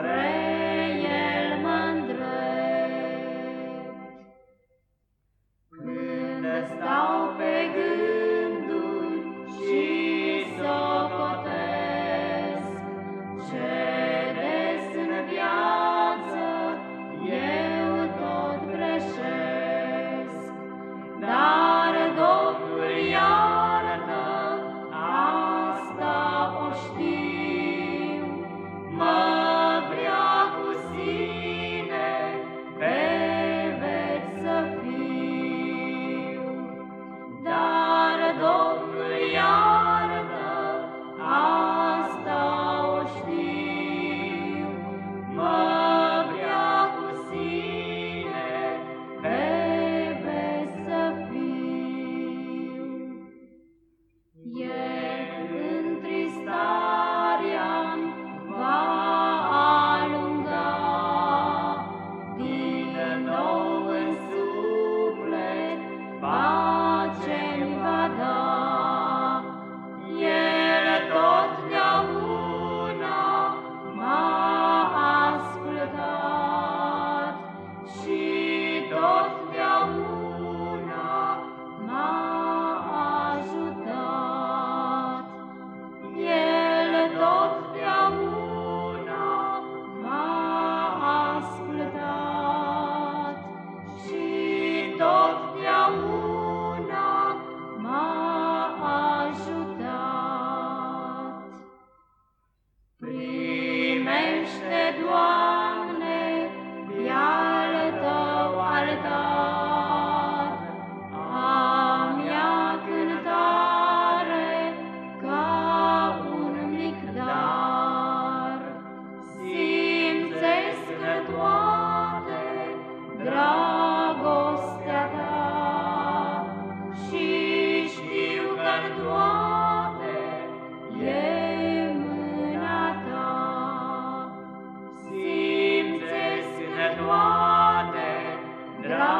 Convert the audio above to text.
Amen. toate, dragă.